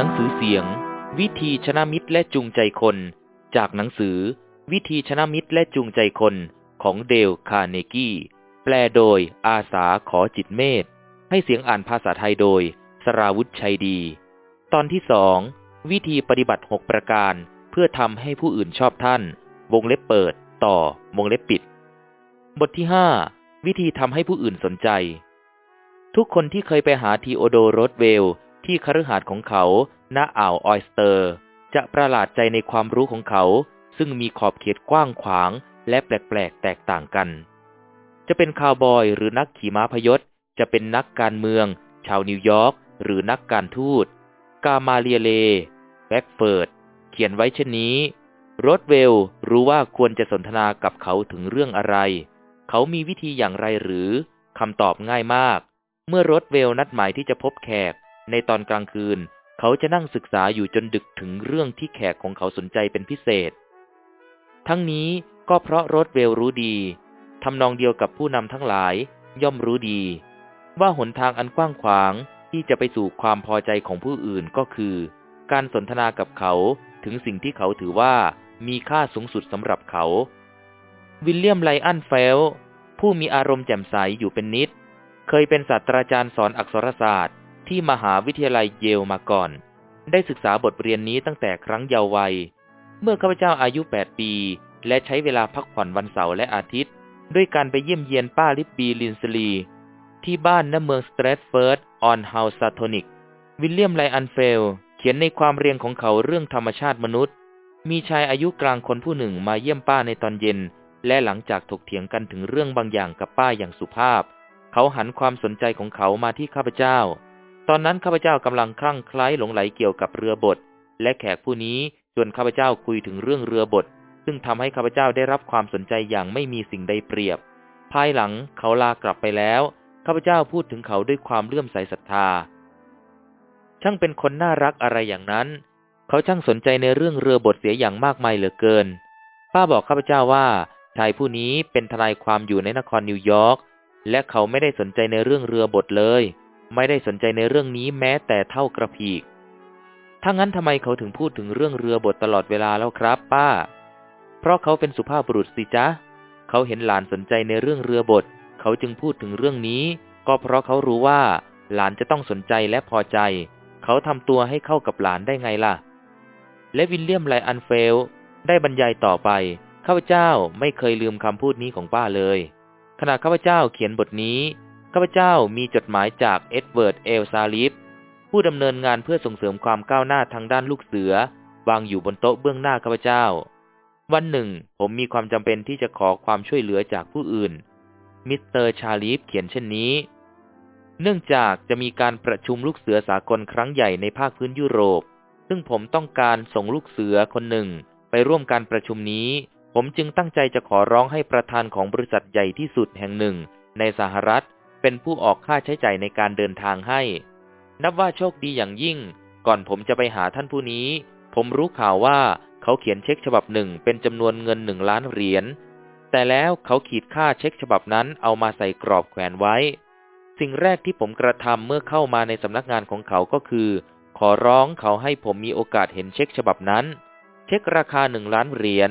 หนังสือเสียง วิธีชนะมิตรและจูงใจคน จากหนังสือ วิธีชนะมิตรและจูงใจคนของเดลคาร์เนกี้แปลโดยอาสาขอจิตเมธให้เสียงอ่านภาษาไทยโดย สราวุธชัยดี ตอนที่สองวิธีปฏิบัติหกประการ เพื่อทำให้ผู้อื่นชอบท่าน วงเล็บเปิด ต่อ วงเล็บปิด บทที่ห้าวิธีทำให้ผู้อื่นสนใจ ทุกคนที่เคยไปหาทีโอดอร์โรสเวลล์ ที่คฤหาสน์ของเขาณอ่าวออยสเตอร์ จะประหลาดใจในความรู้ของเขา ซึ่งมีขอบเขตกว้างขวางและแปลกๆ แตกต่างกัน จะเป็นคาวบอยหรือนักขี่ม้าพยศ จะเป็นนักการเมือง ชาวนิวยอร์กหรือนักการทูต กามาเลียลแบรดเฟิร์ด เขียนไว้เช่นนี้โรสเวลล์รู้ว่าควรจะสนทนากับเขาถึงเรื่องอะไร เขามีวิธีอย่างไรหรือ คำตอบง่ายมาก เมื่อโรสเวลล์นัดหมายที่จะพบแขก ในตอนกลางคืน เขาจะนั่งศึกษาอยู่จนดึกถึงเรื่องที่แขกของเขาสนใจเป็นพิเศษ ทั้งนี้ก็เพราะโรสเวลล์รู้ดีทำนองเดียวกับผู้นำทั้งหลาย ย่อมรู้ดี ว่าหนทางอันกว้างขวางที่จะไปสู่ความพอใจของผู้อื่นก็คือ การสนทนากับเขาถึงสิ่งที่เขาถือว่ามีค่าสูงสุดสำหรับเขา วิลเลียมไลออนเฟลป์ส ผู้มีอารมณ์แจ่มใสอยู่เป็นนิจ เคยเป็นศาสตราจารย์สอนอักษรศาสตร์ ที่มหาวิทยาลัยเยลมาก่อน ได้ศึกษาบทเรียนนี้ตั้งแต่ครั้งเยาว์วัย เมื่อข้าพเจ้าอายุ 8 ปี และใช้เวลาพักผ่อนวันเสาร์และอาทิตย์ ด้วยการไปเยี่ยมเยียนป้าลิบบี้ลินสลีย์ ที่บ้านณเมืองสแตรทเฟิร์ดออนเฮาซาโทนิก วิลเลียมไลออนเฟลป์ส เขียนในความเรียงของเขาเรื่องธรรมชาติมนุษย์ มีชายอายุกลางคนผู้หนึ่งมาเยี่ยมป้าในตอนเย็น และหลังจากถกเถียงกันถึงเรื่องบางอย่างกับป้าอย่างสุภาพ เขาหันความสนใจของเขามาที่ข้าพเจ้า ตอนนั้นข้าพเจ้ากำลังคลั่งไคล้หลงไหลเกี่ยวกับเรือบดและแขกผู้นี้ชวนข้าพเจ้าคุยถึงเรื่องเรือบดซึ่งทำให้ข้าพเจ้าได้รับความสนใจอย่างไม่มีสิ่งใดเปรียบ ภายหลังเขาลากลับไปแล้วข้าพเจ้าพูดถึงเขาด้วยความเลื่อมใสศรัทธา ช่างเป็นคนน่ารักอะไรอย่างนั้น เขาช่างสนใจในเรื่องเรือบดเสียอย่างมากมายเหลือเกิน ป้าบอกข้าพเจ้าว่าชายผู้นี้เป็นทนายความอยู่ในนครนิวยอร์กและเขาไม่ได้สนใจในเรื่องเรือบดเลย ไม่ได้สนใจในเรื่องนี้แม้แต่เท่ากระพีกถ้างั้นทำไมเขาถึงพูดถึงเรื่องเรือบดตลอดเวลาแล้วครับ ป้า เพราะเขาเป็นสุภาพบุรุษสิจ๊ะ เขาเห็นหลานสนใจในเรื่องเรือบดเขาจึงพูดถึงเรื่องนี้ ก็เพราะเขารู้ว่า หลานจะต้องสนใจและพอใจ เขาทำตัวให้เข้ากับหลานได้ไงล่ะ และวิลเลียมไลออนเฟลป์ส ได้บรรยายต่อไป ข้าพเจ้าไม่เคยลืมคำพูดนี้ของป้าเลย ขณะข้าพเจ้าเขียนบทนี้ ข้าพเจ้ามีจดหมายจากเอ็ดเวิร์ดแอลชาลีฟผู้ดำเนินงานเพื่อส่งเสริมความก้าวหน้าทางด้านลูกเสือ วางอยู่บนโต๊ะเบื้องหน้าข้าพเจ้า วันหนึ่ง ผมมีความจำเป็นที่จะขอความช่วยเหลือจากผู้อื่น มิสเตอร์ชาลีฟเขียนเช่นนี้ เนื่องจากจะมีการประชุมลูกเสือสากลครั้งใหญ่ในภาคพื้นยุโรป ซึ่งผมต้องการส่งลูกเสือคนหนึ่ง ไปร่วมการประชุมนี้ ผมจึงตั้งใจจะขอร้องให้ประธานของบริษัทใหญ่ที่สุดแห่งหนึ่ง ในสหรัฐ เป็นผู้ออกค่าใช้จ่ายในการเดินทางให้ นับว่าโชคดีอย่างยิ่ง ก่อนผมจะไปหาท่านผู้นี้ ผมรู้ข่าวว่าเขาเขียนเช็คฉบับหนึ่งเป็นจำนวนเงินหนึ่งล้านเหรียญ แต่แล้วเขาขีดค่าเช็คฉบับนั้นเอามาใส่กรอบแขวนไว้ สิ่งแรกที่ผมกระทำเมื่อเข้ามาในสำนักงานของเขาก็คือ ขอร้องเขาให้ผมมีโอกาสเห็นเช็คฉบับนั้น เช็คราคาหนึ่งล้านเหรียญ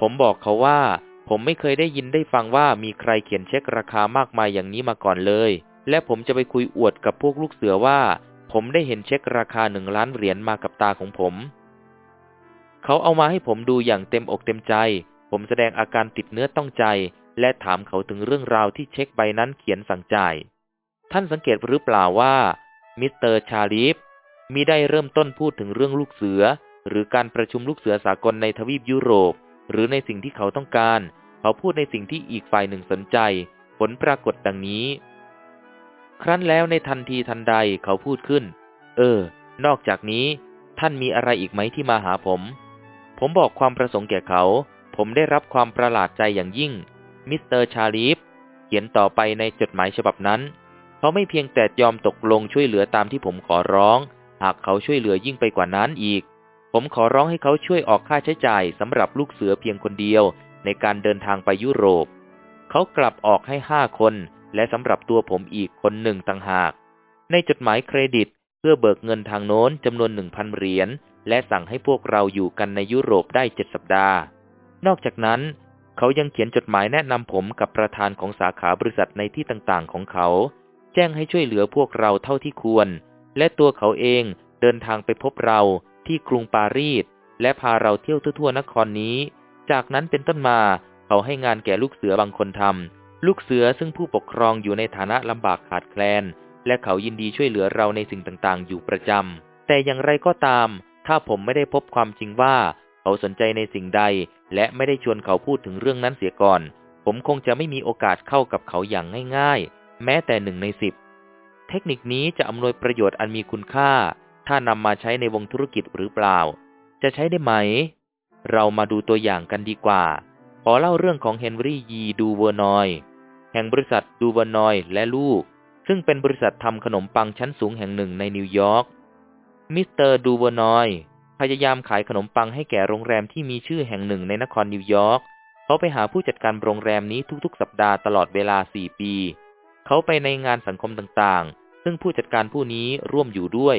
ผมบอกเขาว่า ผมไม่เคยได้ยินได้ฟังว่ามีใครเขียนเช็คราคามากมายอย่างนี้มาก่อนเลย และผมจะไปคุยอวดกับพวกลูกเสือว่า ผมได้เห็นเช็คราคาหนึ่งล้านเหรียญมากับตาของผม เขาเอามาให้ผมดูอย่างเต็มอกเต็มใจ ผมแสดงอาการติดเนื้อต้องใจ และถามเขาถึงเรื่องราวที่เช็คใบนั้นเขียนสั่งจ่าย ท่านสังเกตหรือเปล่าว่า มิสเตอร์ชาลีฟมิได้เริ่มต้นพูดถึงเรื่องลูกเสือ หรือการประชุมลูกเสือสากลในทวีปยุโรป หรือในสิ่งที่เขาต้องการ เขาพูดในสิ่งที่อีกฝ่ายหนึ่งสนใจ ผลปรากฏดังนี้ ครั้นแล้วในทันทีทันใดเขาพูดขึ้น เออ นอกจากนี้ ท่านมีอะไรอีกไหมที่มาหาผม ผมบอกความประสงค์แก่เขา ผมได้รับความประหลาดใจอย่างยิ่ง มิสเตอร์ชาลีฟเขียนต่อไปในจดหมายฉบับนั้น เขาไม่เพียงแต่ยอมตกลงช่วยเหลือตามที่ผมขอร้อง หากเขาช่วยเหลือยิ่งไปกว่านั้นอีก ผมขอร้องให้เขาช่วยออกค่าใช้จ่ายสำหรับลูกเสือเพียงคนเดียวในการเดินทางไปยุโรป เขากลับออกให้ห้าคน และสำหรับตัวผมอีกคนหนึ่งต่างหาก ในจดหมายเครดิตเพื่อเบิกเงินทางโน้นจำนวนหนึ่งพันเหรียญและสั่งให้พวกเราอยู่กันในยุโรปได้เจ็ดสัปดาห์ นอกจากนั้น เขายังเขียนจดหมายแนะนำผมกับประธานของสาขาบริษัทในที่ต่างๆ ของเขา แจ้งให้ช่วยเหลือพวกเราเท่าที่ควร และตัวเขาเองเดินทางไปพบเรา ที่กรุงปารีสและพาเราเที่ยวทั่วๆนครนี้ จากนั้นเป็นต้นมาเขาให้งานแก่ลูกเสือบางคนทำลูกเสือซึ่งผู้ปกครองอยู่ในฐานะลำบากขาดแคลน และเขายินดีช่วยเหลือเราในสิ่งต่างๆ อยู่ประจำแต่อย่างไรก็ตาม ถ้าผมไม่ได้พบความจริงว่า เขาสนใจในสิ่งใด และไม่ได้ชวนเขาพูดถึงเรื่องนั้นเสียก่อน ผมคงจะไม่มีโอกาสเข้ากับเขาอย่างง่าย ๆ แม้แต่หนึ่งในสิบเทคนิคนี้จะอำนวยประโยชน์อันมีคุณค่า ถ้านำมาใช้ในวงธุรกิจหรือเปล่า จะใช้ได้ไหม เรามาดูตัวอย่างกันดีกว่า ขอเล่าเรื่องของเฮนรี่จีดูเวอร์นอย แห่งบริษัทดูเวอร์นอยและลูก ซึ่งเป็นบริษัททำขนมปังชั้นสูงแห่งหนึ่งในนิวยอร์ก มิสเตอร์ดูเวอร์นอยพยายามขายขนมปังให้แก่โรงแรมที่มีชื่อแห่งหนึ่งในนครนิวยอร์ก เขาไปหาผู้จัดการโรงแรมนี้ทุกๆ สัปดาห์ตลอดเวลาสี่ปี เขาไปในงานสังคมต่างๆ ซึ่งผู้จัดการผู้นี้ร่วมอยู่ด้วย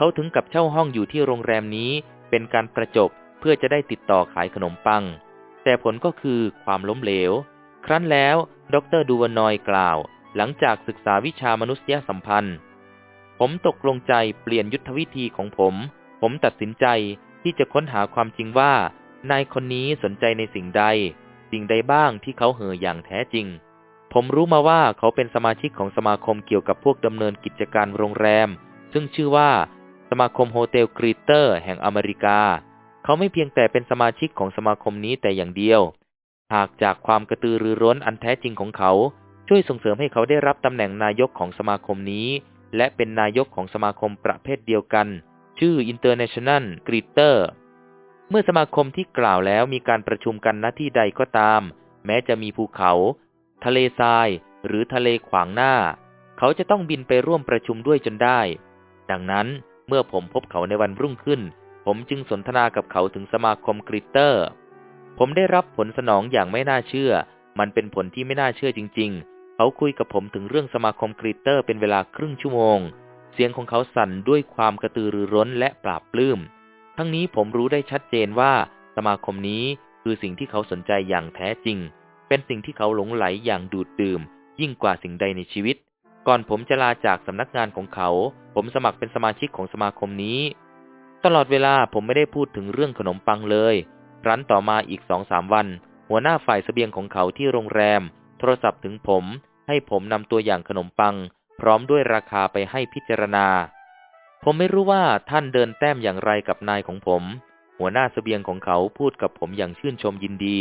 เขาถึงกับเช่าห้องอยู่ที่โรงแรมนี้เป็นการประจบเพื่อจะได้ติดต่อขายขนมปัง แต่ผลก็คือความล้มเหลว ครั้นแล้ว ดรดูวานอยกล่าว หลังจากศึกษาวิชามนุษยสัมพันธ์ ผมตกลงใจเปลี่ยนยุทธวิธีของผม ผมตัดสินใจที่จะค้นหาความจริงว่า นายคนนี้สนใจในสิ่งใด สิ่งใดบ้างที่เขาเห่ออย่างแท้จริง ผมรู้มาว่าเขาเป็นสมาชิกของสมาคมเกี่ยวกับพวกดำเนินกิจการโรงแรม ซึ่งชื่อว่า สมาคม Hotel Greeter แห่งอเมริกา เขาไม่เพียงแต่เป็นสมาชิกของสมาคมนี้แต่อย่างเดียว หากจากความกระตือรือร้นอันแท้จริงของเขา ช่วยส่งเสริมให้เขาได้รับตำแหน่งนายกของสมาคมนี้ และเป็นนายกของสมาคมประเภทเดียวกัน ชื่อ International Greeter เมื่อสมาคมที่กล่าวแล้วมีการประชุมกันณที่ใดก็ตาม แม้จะมีภูเขา ทะเลทราย หรือทะเลขวางหน้า เขาจะต้องบินไปร่วมประชุมด้วยจนได้ ดังนั้น เมื่อผมพบเขาในวันรุ่งขึ้น ผมจึงสนทนากับเขาถึงสมาคมกริตเตอร์ ผมได้รับผลสนองอย่างไม่น่าเชื่อ มันเป็นผลที่ไม่น่าเชื่อจริง ๆ เขาคุยกับผมถึงเรื่องสมาคมกริตเตอร์เป็นเวลาครึ่งชั่วโมง เสียงของเขาสั่นด้วยความกระตือรือร้นและปราบปลื้ม ทั้งนี้ผมรู้ได้ชัดเจนว่าสมาคมนี้คือสิ่งที่เขาสนใจอย่างแท้จริง เป็นสิ่งที่เขาหลงไหลอย่างดูดดื่ม ยิ่งกว่าสิ่งใดในชีวิต ก่อนผมจะลาจากสำนักงานของเขา ผมสมัครเป็นสมาชิกของสมาคมนี้ ตลอดเวลาผมไม่ได้พูดถึงเรื่องขนมปังเลยรั้นต่อมาอีกสองสามวัน หัวหน้าฝ่ายสเสบียงของเขาที่โรงแรม โทรศัพท์ถึงผม ให้ผมนำตัวอย่างขนมปัง พร้อมด้วยราคาไปให้พิจารณา ผมไม่รู้ว่าท่านเดินแต้มอย่างไรกับนายของผม หัวหน้าสเสบียงของเขาพูดกับผมอย่างชื่นชมยินดี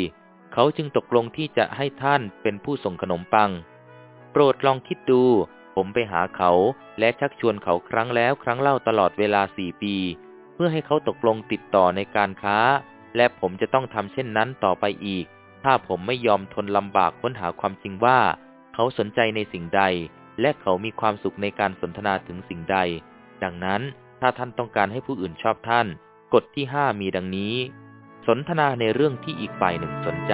เขาจึงตกลงที่จะให้ท่านเป็นผู้ส่งขนมปัง โปรดลองคิดดู ผมไปหาเขา และชักชวนเขาครั้งแล้วครั้งเล่าตลอดเวลาสี่ปี เพื่อให้เขาตกลงติดต่อในการค้า และผมจะต้องทำเช่นนั้นต่อไปอีก ถ้าผมไม่ยอมทนลำบากค้นหาความจริงว่า เขาสนใจในสิ่งใด และเขามีความสุขในการสนทนาถึงสิ่งใด ดังนั้นถ้าท่านต้องการให้ผู้อื่นชอบท่าน กฎที่ห้ามีดังนี้ สนทนาในเรื่องที่อีกฝ่ายหนึ่งสนใจ